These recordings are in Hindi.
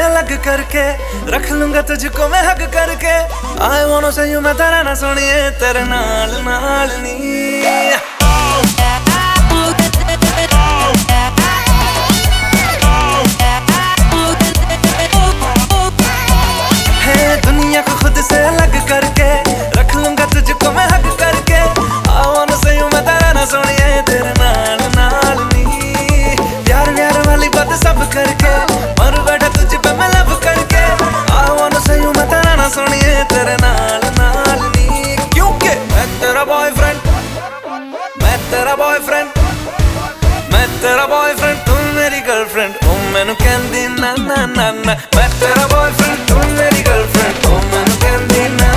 करके, रख लूँगा तुझको मैं हग करके। आए वांट से मैं तेरा ना सुनिए, तेरे नाल नाल नी। मैं तेरा बॉयफ्रेंड तू मेरी गर्लफ्रेंड ओ मैनू कहंदी ना ना ना ना मैं तेरा बॉयफ्रेंड तू मेरी गर्लफ्रेंड ओ मैनू कहंदी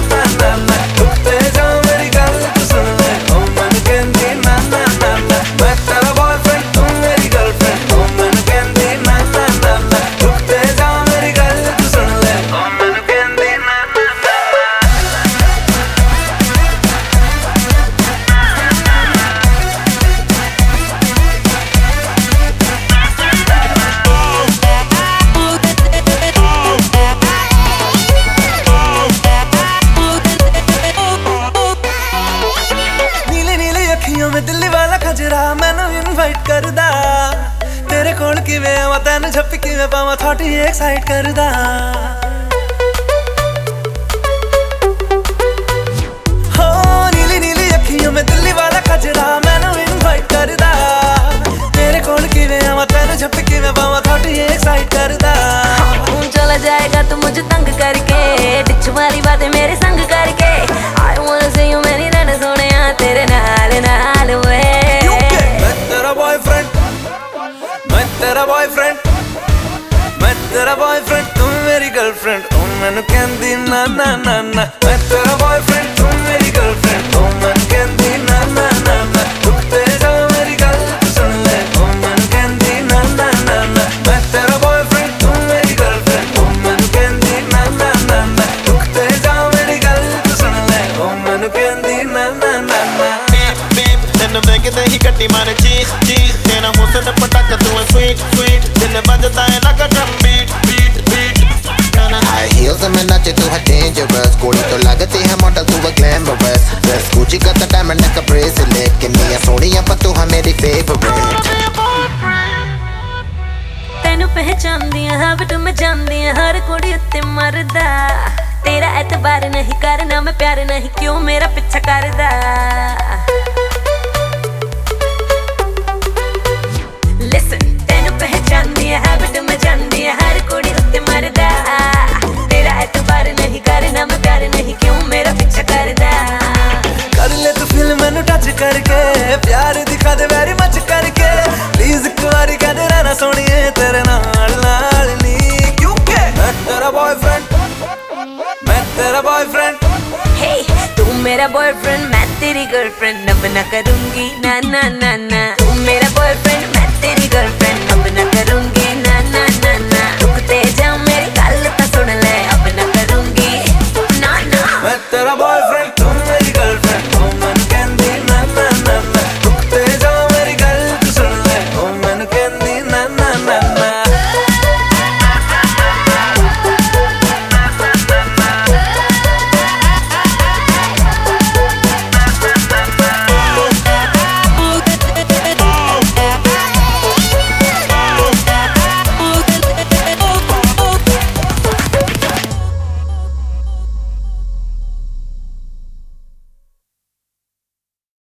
ਦਿੱਲੀ ਵਾਲਾ ਖਜਰਾ ਮੈਨੂੰ ਇਨਵਾਈਟ ਕਰਦਾ। ਤੇਰੇ ਕੋਲ ਕਿਵੇਂ ਆਵਾਂ, ਤੈਨੂੰ ਝੱਪ ਕਿਵੇਂ ਪਾਵਾਂ ਥੋੜੀ ਐਕਸਾਈਟ ਕਰਦਾ। मैं तेरा बॉयफ्रेंड तू मेरी गर्लफ्रेंड ओ मैनू कहंदी ना ना ना ना मैं तेरा बॉयफ्रेंड तू मेरी गर्लफ्रेंड ओ मैनू कहंदी ना ना ना ना टुकते जा मेरी गल तू सुन ले ओ मैनू कहंदी ना ना ना ना मैं तेरा बॉयफ्रेंड तू मेरी गर्लफ्रेंड ओ मैनू कहंदी ना ना ना ना टुकते जा मेरी गल तू सुन ले ओ मैनू कहंदी ना ना ना ना beep beep ਤੈਨੂੰ ਵੇਖਦੇ ਹੀ ਗੱਡੀ ਮਾਰੇ ਚੀਖ ਚੀਖ ਤੇਰਾ ਹੁਸਨ ਪਟਾਕਾ ਤੂੰ ਹੈ sweet sweet ਦਿਲ ਵੱਜਦਾ ਹੈ ਲੱਗਾ drum High heels and nache tu hai dangerous Kodi to lagati hai model tu hai glamorous Dress Gucci got the diamond like a bracelet Kinniya soniya ਪਰ ਤੂੰ ਹੈ ਮੇਰੀ favorite ਤੈਨੂੰ ਪਹਿਚਾਨਦੀ ਆ ਹਬਟ ਮੈਂ ਜਾਂਦੀ ਆ ਹਰ ਕੁੜੀ ਉੱਤੇ ਮਰਦਾ ਤੇਰਾ ਐਤਬਾਰ ਨਹੀਂ ਕਰਨਾ ਮੈਂ ਪਿਆਰ ਨਹੀਂ ਕਿਉਂ ਮੇਰਾ ਪਿੱਛਾ ਕਰਦਾ मच करके प्यार दिखा दे वेरी मच करके। प्लीज़ एक बार कह दे रहना सोनिए तेरे नाल नाल नी क्योंकि मैं तेरा बॉयफ्रेंड मैं तेरा बॉयफ्रेंड हे तू मेरा बॉयफ्रेंड मैं तेरी गर्लफ्रेंड अब ना करूँगी ना ना ना ना। तू मेरा बॉयफ्रेंड मैं तेरी गर्लफ्रेंड अब ना करूँगी ना ना ना ना। रुकते जा मेरी गल तो सुन ले। अब ना करूँगी ना ना। मैं तेरा